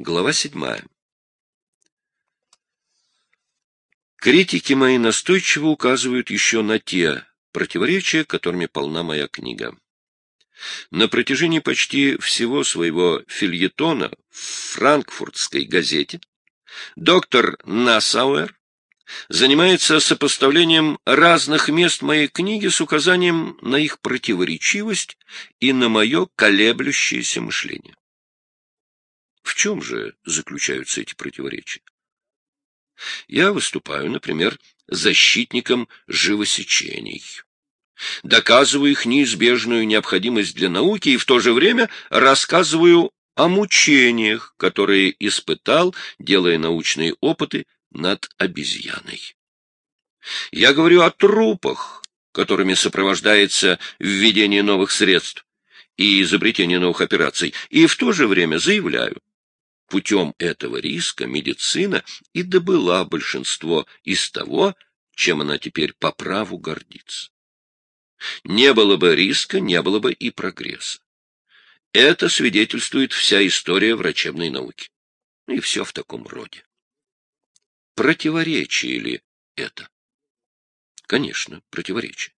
Глава седьмая. Критики мои настойчиво указывают еще на те противоречия, которыми полна моя книга. На протяжении почти всего своего фильетона в франкфуртской газете доктор Нассауэр занимается сопоставлением разных мест моей книги с указанием на их противоречивость и на мое колеблющееся мышление. В чем же заключаются эти противоречия? Я выступаю, например, защитником живосечений. Доказываю их неизбежную необходимость для науки и в то же время рассказываю о мучениях, которые испытал, делая научные опыты над обезьяной. Я говорю о трупах, которыми сопровождается введение новых средств и изобретение новых операций, и в то же время заявляю, Путем этого риска медицина и добыла большинство из того, чем она теперь по праву гордится. Не было бы риска, не было бы и прогресса. Это свидетельствует вся история врачебной науки. И все в таком роде. Противоречие ли это? Конечно, противоречие.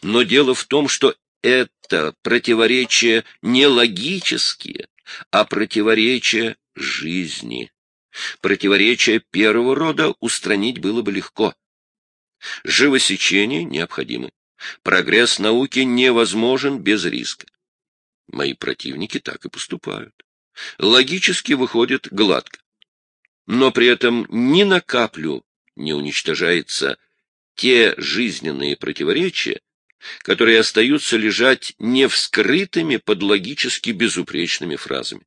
Но дело в том, что это противоречия не логические, а противоречия жизни. Противоречия первого рода устранить было бы легко. Живосечение необходимо. Прогресс науки невозможен без риска. Мои противники так и поступают. Логически выходит гладко. Но при этом ни на каплю не уничтожается те жизненные противоречия, которые остаются лежать невскрытыми под логически безупречными фразами.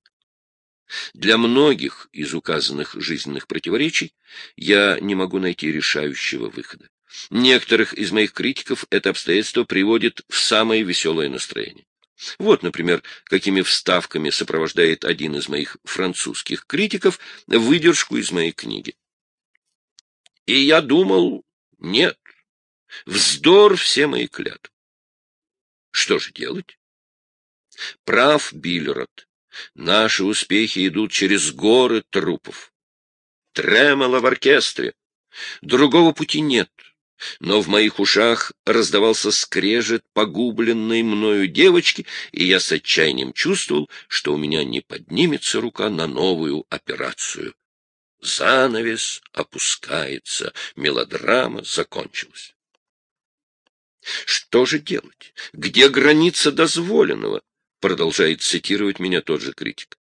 Для многих из указанных жизненных противоречий я не могу найти решающего выхода. Некоторых из моих критиков это обстоятельство приводит в самое веселое настроение. Вот, например, какими вставками сопровождает один из моих французских критиков выдержку из моей книги. И я думал, нет, вздор все мои клятвы. Что же делать? Прав Биллерот. Наши успехи идут через горы трупов. Тремоло в оркестре. Другого пути нет. Но в моих ушах раздавался скрежет погубленной мною девочки, и я с отчаянием чувствовал, что у меня не поднимется рука на новую операцию. Занавес опускается, мелодрама закончилась. Что же делать? Где граница дозволенного? Продолжает цитировать меня тот же критик.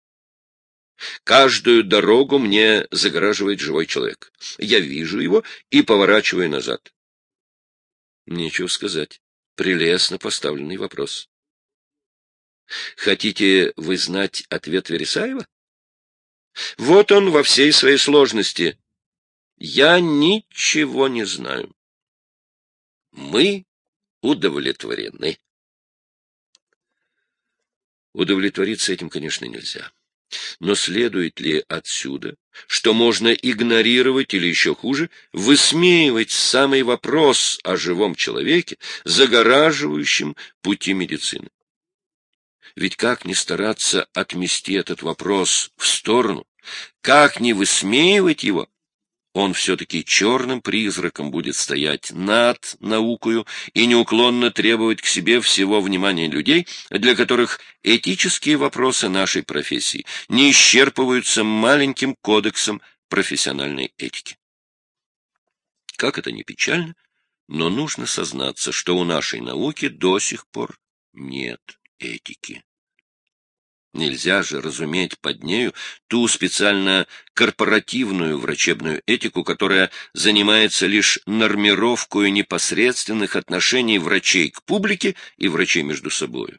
Каждую дорогу мне загораживает живой человек. Я вижу его и поворачиваю назад. Нечего сказать. Прелестно поставленный вопрос. Хотите вы знать ответ Вересаева? Вот он во всей своей сложности. Я ничего не знаю. Мы удовлетворены. Удовлетвориться этим, конечно, нельзя. Но следует ли отсюда, что можно игнорировать или еще хуже, высмеивать самый вопрос о живом человеке, загораживающем пути медицины? Ведь как ни стараться отмести этот вопрос в сторону, как ни высмеивать его, он все-таки черным призраком будет стоять над наукою и неуклонно требовать к себе всего внимания людей, для которых этические вопросы нашей профессии не исчерпываются маленьким кодексом профессиональной этики. Как это ни печально, но нужно сознаться, что у нашей науки до сих пор нет этики. Нельзя же разуметь под нею ту специально корпоративную врачебную этику, которая занимается лишь нормировкой непосредственных отношений врачей к публике и врачей между собой.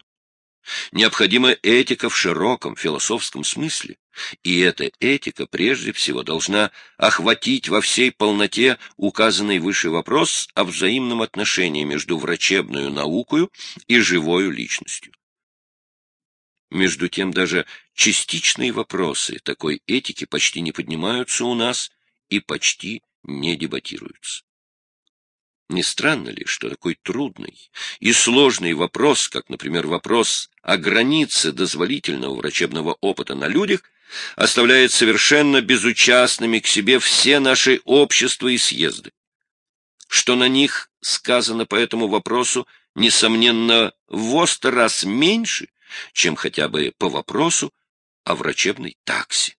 Необходима этика в широком философском смысле, и эта этика прежде всего должна охватить во всей полноте указанный выше вопрос о взаимном отношении между врачебную наукою и живою личностью. Между тем даже частичные вопросы такой этики почти не поднимаются у нас и почти не дебатируются. Не странно ли, что такой трудный и сложный вопрос, как, например, вопрос о границе дозволительного врачебного опыта на людях, оставляет совершенно безучастными к себе все наши общества и съезды. Что на них сказано по этому вопросу, несомненно, в раз меньше, чем хотя бы по вопросу о врачебной таксе.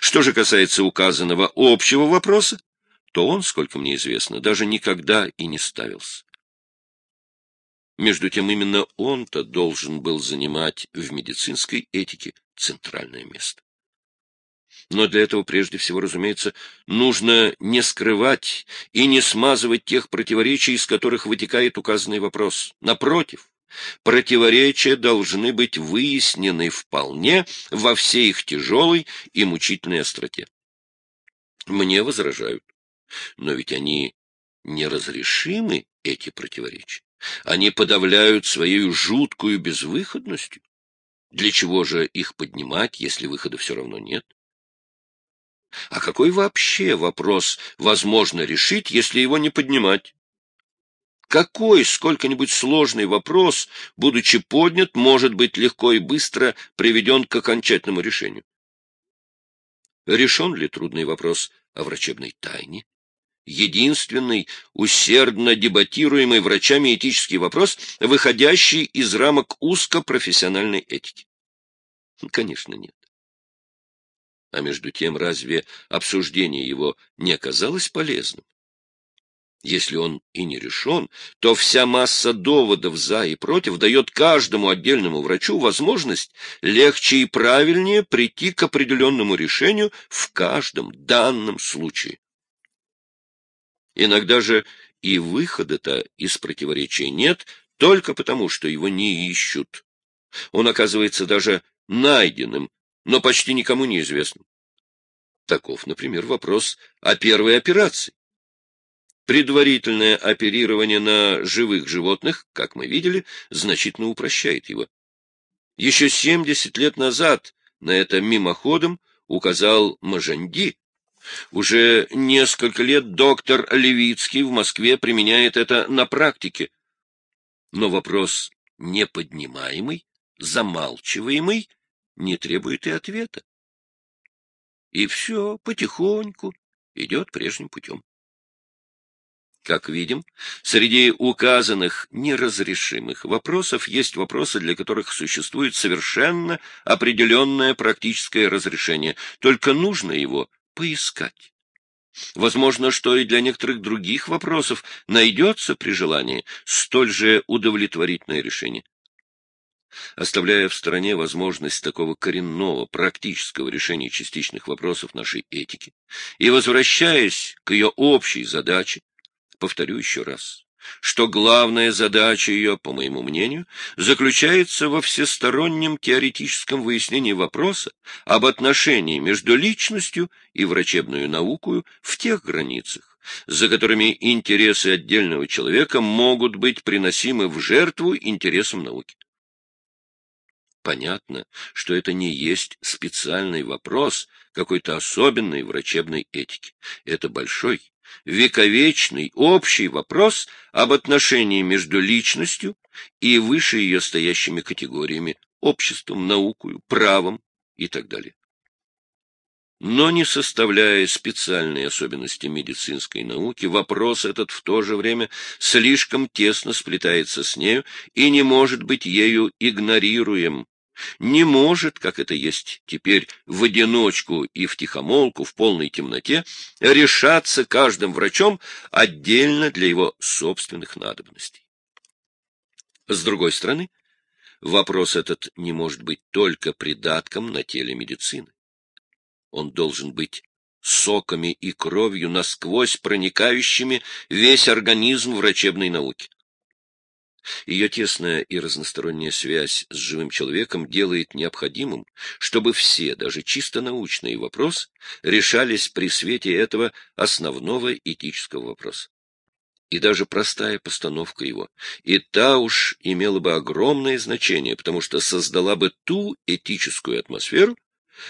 Что же касается указанного общего вопроса, то он, сколько мне известно, даже никогда и не ставился. Между тем, именно он-то должен был занимать в медицинской этике центральное место. Но для этого, прежде всего, разумеется, нужно не скрывать и не смазывать тех противоречий, из которых вытекает указанный вопрос. Напротив, противоречия должны быть выяснены вполне во всей их тяжелой и мучительной остроте. Мне возражают, но ведь они неразрешимы, эти противоречия. Они подавляют своей жуткую безвыходностью. Для чего же их поднимать, если выхода все равно нет? А какой вообще вопрос возможно решить, если его не поднимать? Какой сколько-нибудь сложный вопрос, будучи поднят, может быть легко и быстро приведен к окончательному решению? Решен ли трудный вопрос о врачебной тайне? единственный, усердно дебатируемый врачами этический вопрос, выходящий из рамок узкопрофессиональной этики? Конечно, нет. А между тем, разве обсуждение его не оказалось полезным? Если он и не решен, то вся масса доводов за и против дает каждому отдельному врачу возможность легче и правильнее прийти к определенному решению в каждом данном случае. Иногда же и выхода-то из противоречия нет, только потому, что его не ищут. Он оказывается даже найденным, но почти никому неизвестным. Таков, например, вопрос о первой операции. Предварительное оперирование на живых животных, как мы видели, значительно упрощает его. Еще 70 лет назад на это мимоходом указал Мажанди, уже несколько лет доктор Левицкий в Москве применяет это на практике. Но вопрос неподнимаемый, замалчиваемый, не требует и ответа. И все потихоньку идет прежним путем. Как видим, среди указанных неразрешимых вопросов есть вопросы, для которых существует совершенно определенное практическое разрешение, только нужно его поискать. Возможно, что и для некоторых других вопросов найдется при желании столь же удовлетворительное решение. Оставляя в стороне возможность такого коренного, практического решения частичных вопросов нашей этики и возвращаясь к ее общей задаче, повторю еще раз, что главная задача ее, по моему мнению, заключается во всестороннем теоретическом выяснении вопроса об отношении между личностью и врачебную наукою в тех границах, за которыми интересы отдельного человека могут быть приносимы в жертву интересам науки. Понятно, что это не есть специальный вопрос какой-то особенной врачебной этики. Это большой, вековечный, общий вопрос об отношении между личностью и выше ее стоящими категориями, обществом, наукою, правом и так далее. Но не составляя специальной особенности медицинской науки, вопрос этот в то же время слишком тесно сплетается с нею и не может быть ею игнорируем, не может, как это есть теперь, в одиночку и в тихомолку, в полной темноте, решаться каждым врачом отдельно для его собственных надобностей. С другой стороны, вопрос этот не может быть только придатком на теле медицины. Он должен быть соками и кровью насквозь проникающими весь организм врачебной науки. Ее тесная и разносторонняя связь с живым человеком делает необходимым, чтобы все, даже чисто научные вопросы, решались при свете этого основного этического вопроса. И даже простая постановка его, и та уж имела бы огромное значение, потому что создала бы ту этическую атмосферу,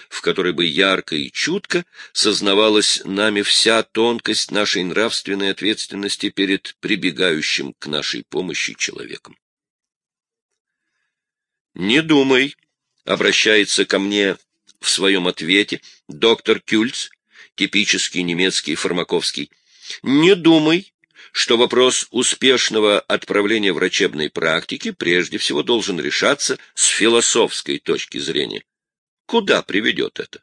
в которой бы ярко и чутко сознавалась нами вся тонкость нашей нравственной ответственности перед прибегающим к нашей помощи человеком. «Не думай», — обращается ко мне в своем ответе доктор Кюльц, типический немецкий фармаковский, не думай, что вопрос успешного отправления врачебной практики прежде всего должен решаться с философской точки зрения. Куда приведет это?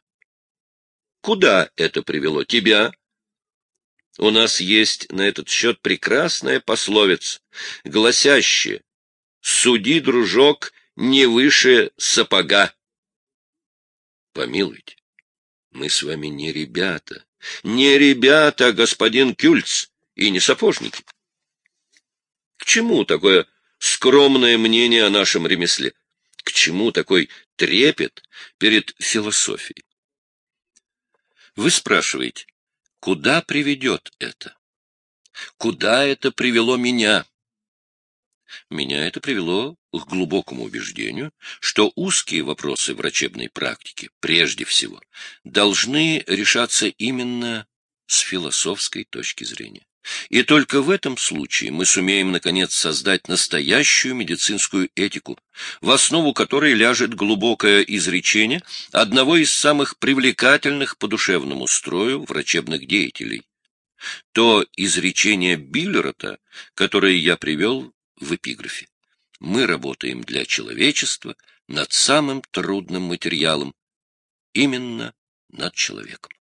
Куда это привело тебя? У нас есть на этот счет прекрасная пословица, гласящая «Суди, дружок, не выше сапога». Помилуйте, мы с вами не ребята, не ребята, господин Кюльц, и не сапожники. К чему такое скромное мнение о нашем ремесле? К чему такой трепет перед философией? Вы спрашиваете, куда приведет это? Куда это привело меня? Меня это привело к глубокому убеждению, что узкие вопросы врачебной практики, прежде всего, должны решаться именно с философской точки зрения. И только в этом случае мы сумеем, наконец, создать настоящую медицинскую этику, в основу которой ляжет глубокое изречение одного из самых привлекательных по душевному строю врачебных деятелей. То изречение Биллерота, которое я привел в эпиграфе. Мы работаем для человечества над самым трудным материалом, именно над человеком.